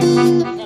Música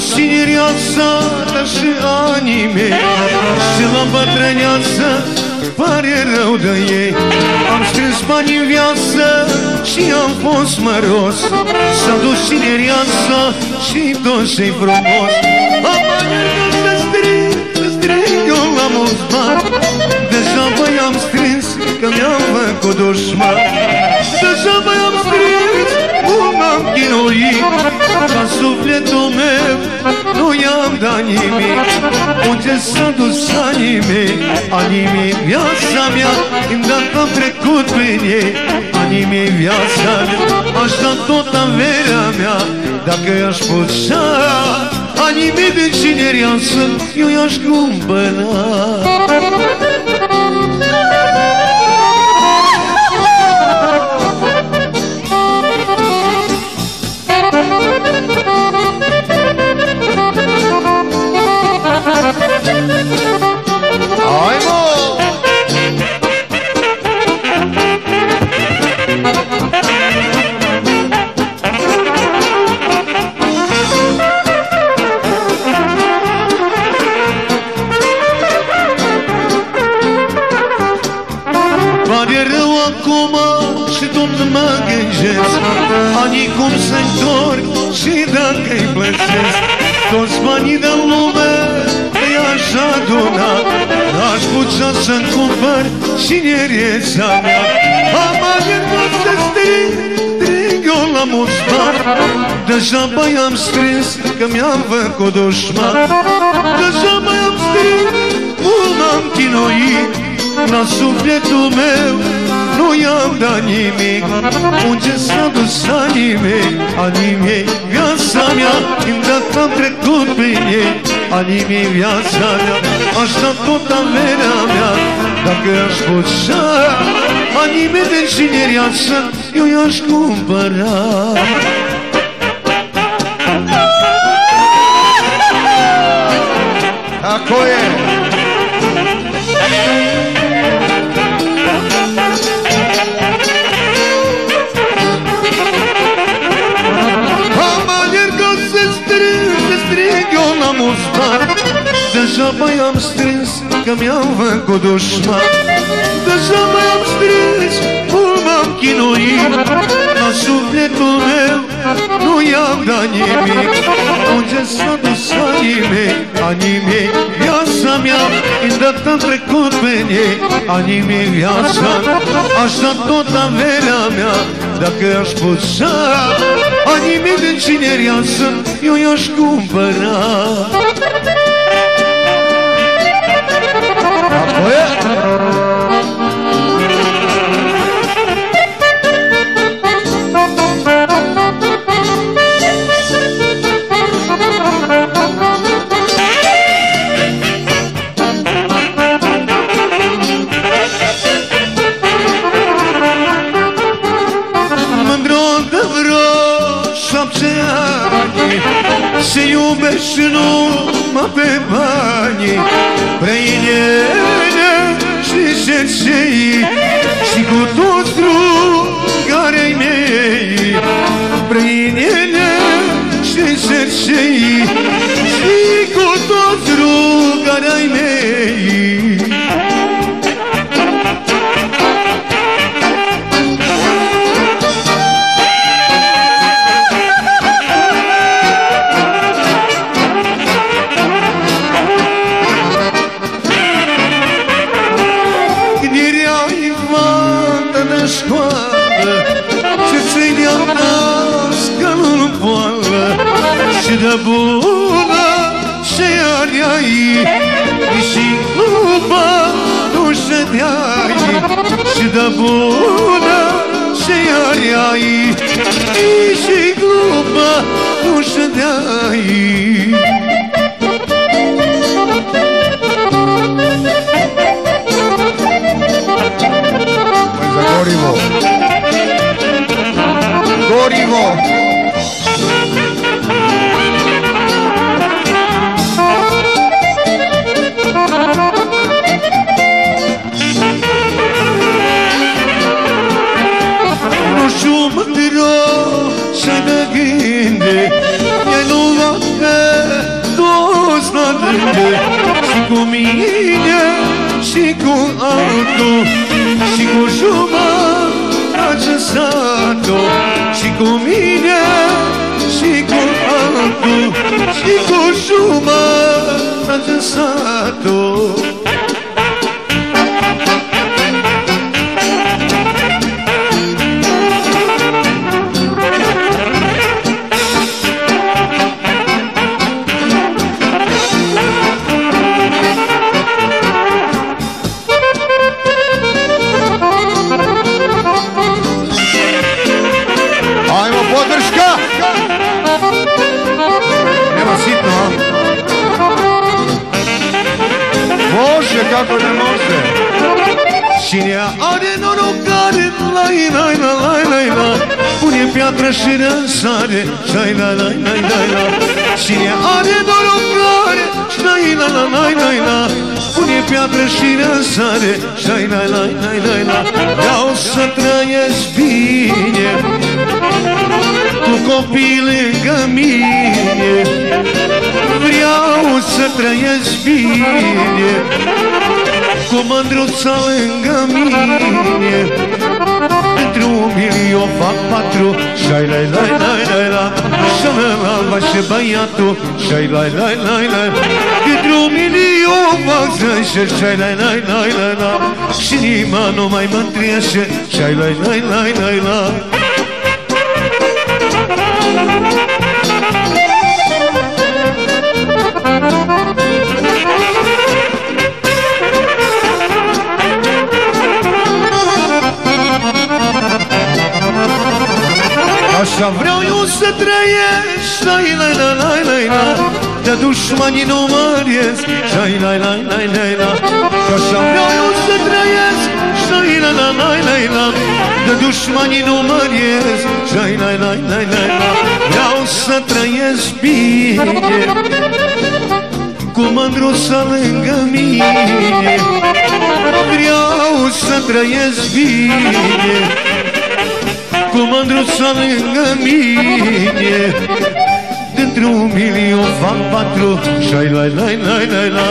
S-a dus cineriața ta și anii mei. Și la bătrâneață pare rău de ei. Am strâns bani în viață și am fost măros. S-a dus cineriața și tot ce-i frumos. Am alergat să strig, să strig eu la mulți bani Deja mai am strâns că mi-am făcut dușman. Deja mai am strâns, cum am chinuit Ca sufletul meu nu i-am dat nimic. Unde s-a dus anii mei, anii mei, viața mea Îndată am trecut prin ei, anii mei, viața mea Aș da tot averea mea, dacă aș putea Anii mei de cineriață, eu i-aș cumpăra N-aș putea să-mi cumpăr cinereța mea. Am alergat să strig, strig eu la mulți bani Deja mai am strâns că mi-am făcut dușman Deja mai am strâns, mult m-am chinuit. La sufletul meu nu i-am dat nimic. Unde s-a dus anii mei, anii mei, viața mea Îndată am trecut prin ei, anii mei, viața mea Aș da tot averea mea, dacă aș putea Anii mei de cineriață, eu i-aș cumpăra Acolo e! Deja mai am strâns că mi-am făcut dușman. Deja mai am strâns cum m-am chinuit. La sufletul meu nu i-am dat nimic. Unde s-a dus anii mei, anii mei, viața mea Îndată am trecut pe ei, anii mei, viața mea Aș da tot averea mea, dacă aș putea Anii mei de cineriață, eu i-aș cumpăra Se iubește și nu mă pe bani Prăinele și șerșei Și cu toți drugarii mei. Prăinele și șerșei Și cu toți drugarii mei Și de bună și ariai Și lupa nu ședeai Gorivo. Gorivo. Nu E nu va toți la rândă Și cu mine și cu altul. Și cu jumătate satul Și cu mine și cu altul. Și cu jumătate satul mândruța lângă mine Pentru un milion fac patru Șai lai lai lai lai la Și la alba și băiatul Șai lai lai lai lai Pentru un milion fac zece Șai lai lai lai lai la Și nima nu mai mă întreașe Șai lai lai lai lai la Așa vreau eu să trăiesc. Lai, lai, lai, lai, lai, la. De dușmanii nu mă riesc Lai, lai, lai, lai, lai, la. Că așa vreau eu să trăiesc. Lai, lai, lai, lai, lai, la. De dușmanii nu mă riesc Lai, lai, lai, lai, lai, la. Vreau să trăiesc bine. Cu mândruța lângă mine. Vreau să trăiesc bine cu mândruța lângă mine Dintr-un milion fac patru Șai lai lai lai lai la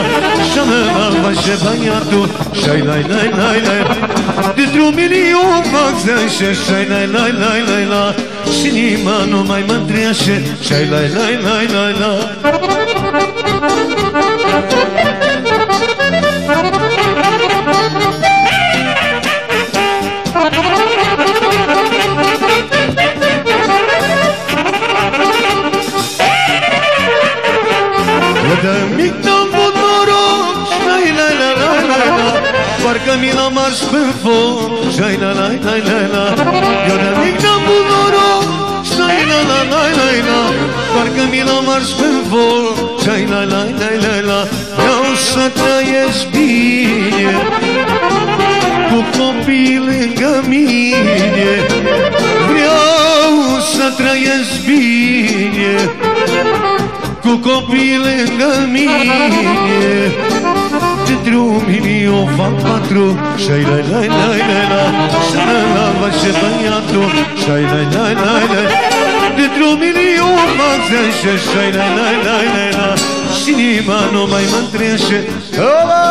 Și mă alba și băiatul Șai lai lai lai lai Dintr-un milion fac zece Șai lai lai lai lai la Și nima nu mai mă întreașe Șai lai lai lai lai la Parcă mi l-am ars pe foc Șai, la, la, la, la, la. Eu de mic n-am avut noroc Șai, la, la, la, la, la. Parcă mi l-am ars pe foc Șai, la, la, la, la, la. Vreau să trăiesc bine Cu copii lângă mine. Vreau să trăiesc bine cu copii lângă mine Dintr-un milion fac patru. Șai lai lai lai lai la Și la la va și băiatul Șai lai lai lai lai Dintr-un milion fac zece Șai lai lai lai lai la. Și nima nu mai mă întreașe Ăla!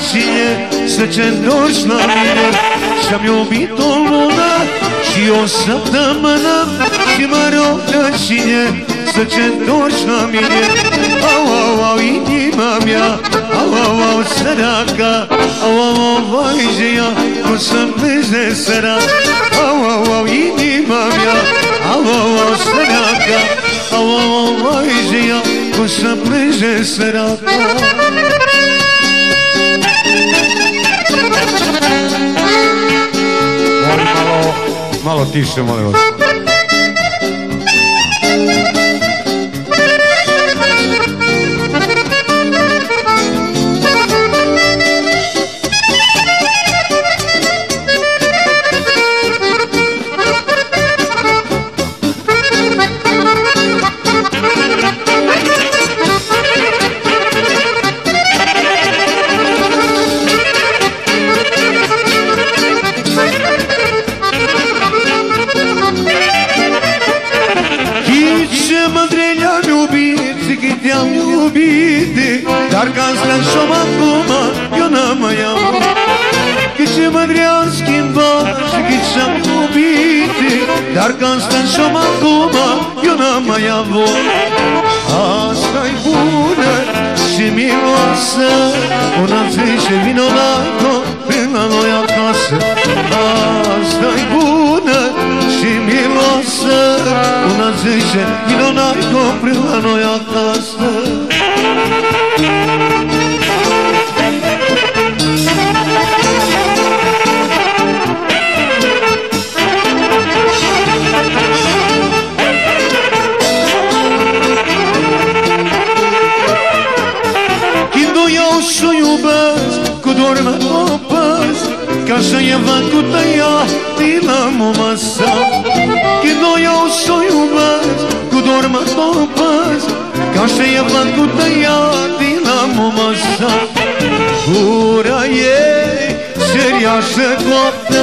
Rogă cine să te întorci la mine Și-am iubit o lună și o săptămână. Și mă rogă cine să te întorci la mine Au, au, au, inima mea Au, au, au, săraca Au, au, au, vai de ea Cum să-mi plânge săraca Au, au, au, inima mea Au, au, au, săraca Au, au, au, vai de ea Cum să plânge săraca malo, malo tiše, molim vas. Dar că am stat și acum, eu n-am mai avut. Asta-i bună și miloasă Una zice, vino la copil la noi acasă. Asta-i bună și miloasă Una zice, vino la copil la noi acasă iubesc Cu dor mă opăs Ca să e făcută ea Din la mama sa Când eu să iubesc Cu dor mă opăs Ca să e făcută ea Din la mama sa Gura ei Serioasă coaptă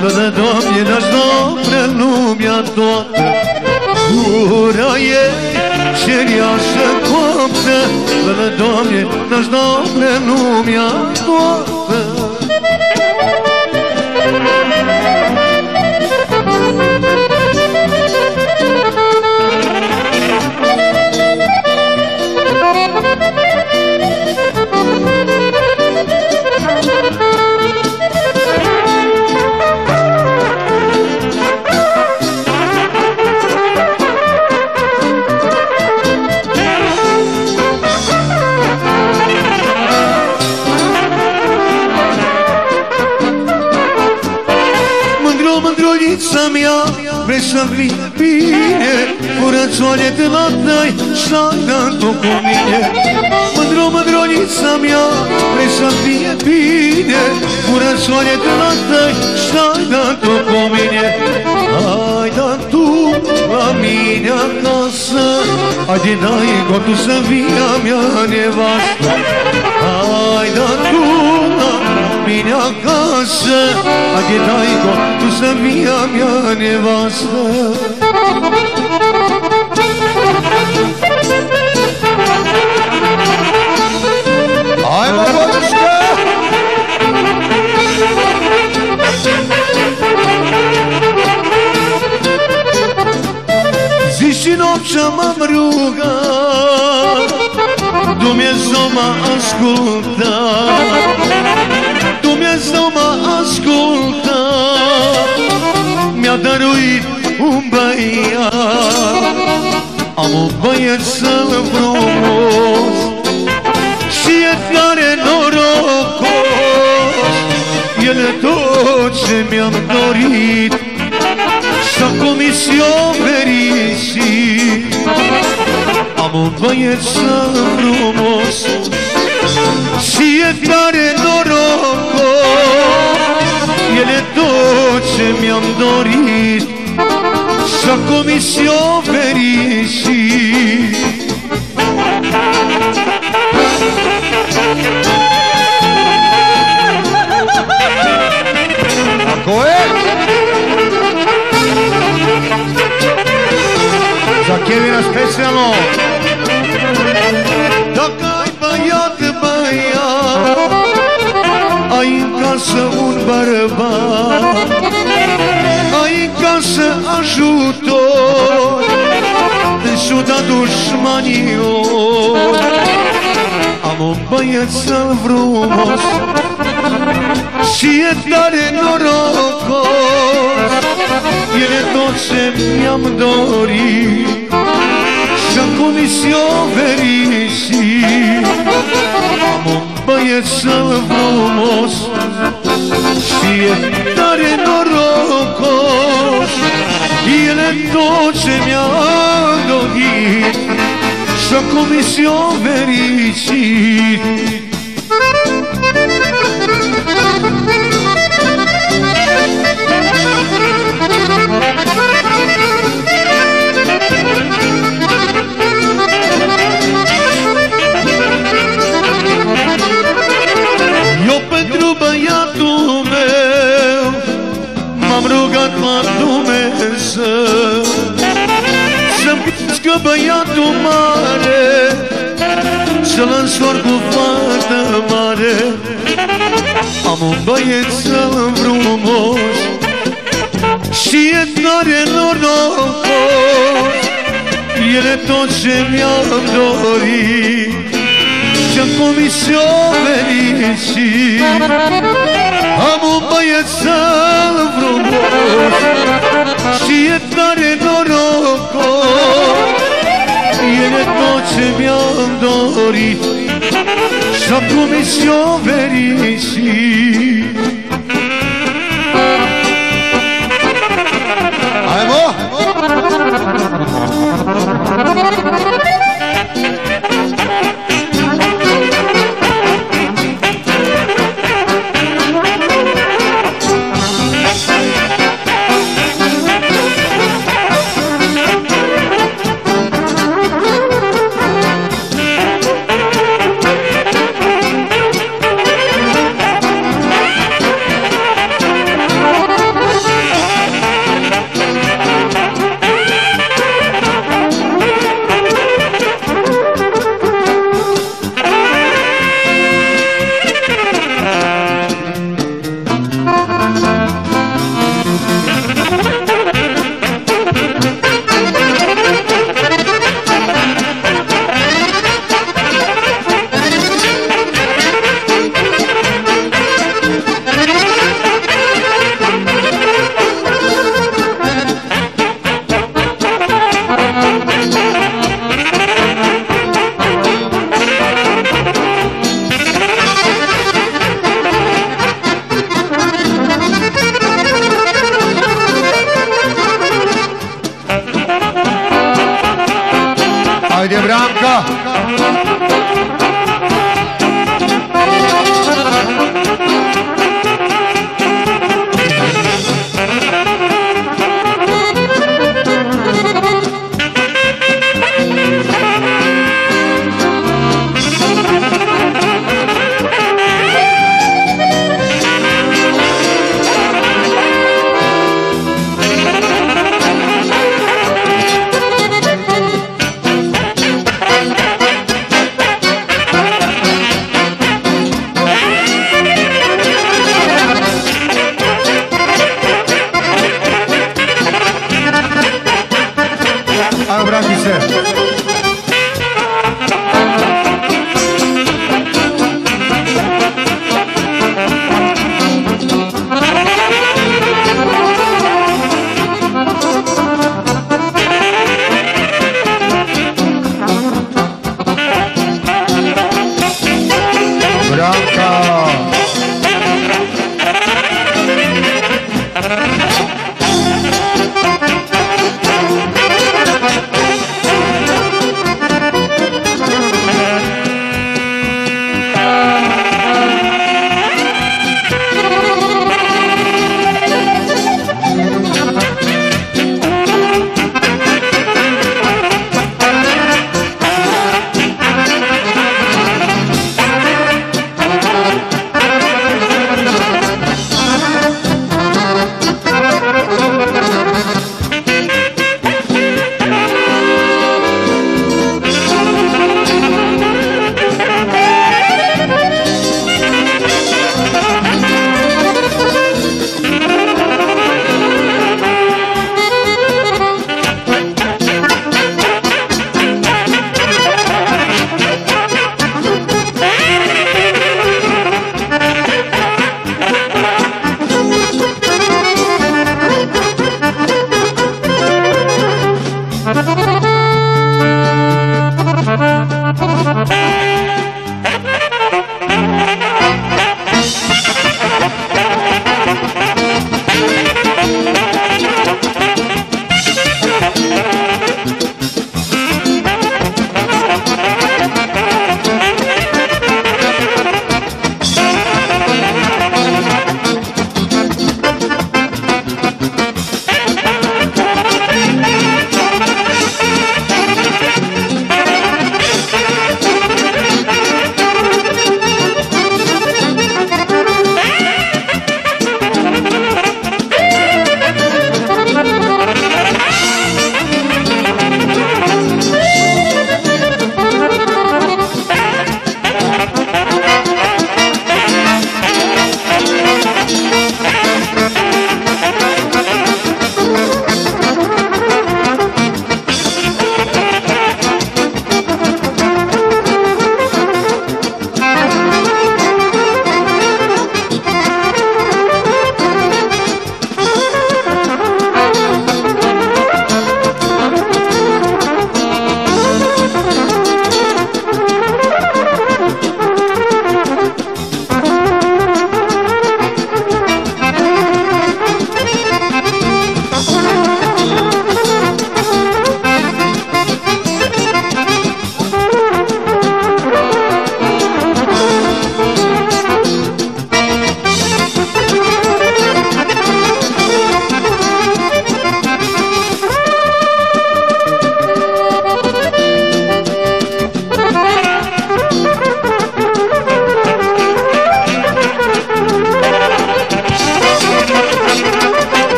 Dă-dă, Doamne, n-aș dobre lumea toată. Gura ei serioasă coaptă Dă-dă, Doamne, n-aș dobre lumea toată Vrei să vii bine Curățoare de la tăi Și-a dat-o cu mine Mândru, mândrulița mea Vrei să fie bine Curățoare de la tăi Și-a dat-o cu mine Hai da tu la mine acasă Hai de dai tu să vii a mea nevastă. Hai da tu la mine Μην αγκάσε Αν κοιτάει τους να μία μια ανεβάστε Άι μπαμπάτσκα Ζήσει νόψα μαυρούγα Του μιαζόμα ασκούντα băiat Am un băiețel frumos Și e tare norocos. El e tot ce mi-am dorit Și-a comis eu fericit. Am un băiețel frumos Și e tare norocos. El e tot ce mi-am dorit Și-a comis eu fericit Ako je? Za Kevina specijalno. Dacă ai băiat, băiat Ai în casă un bărbat Ai în casă ajutor În ciuda dușmanilor Am un băiețel frumos Și e tare norocos. El e tot ce mi-am dorit și-a comis eu fericit. Am un băiețel frumos Și e El e tot ce mi-a dorit Și-a comis eu fericit Dumnezeu Să-mi că băiatul mare Să-l însor cu fată mare. Am un băiețel frumos Și e tare norocos. El e tot ce mi-am dorit și-am comis eu fericit Am un băiețel frumos Și e tare norocos El e tot ce mi-am dorit Și-am comis eu fericit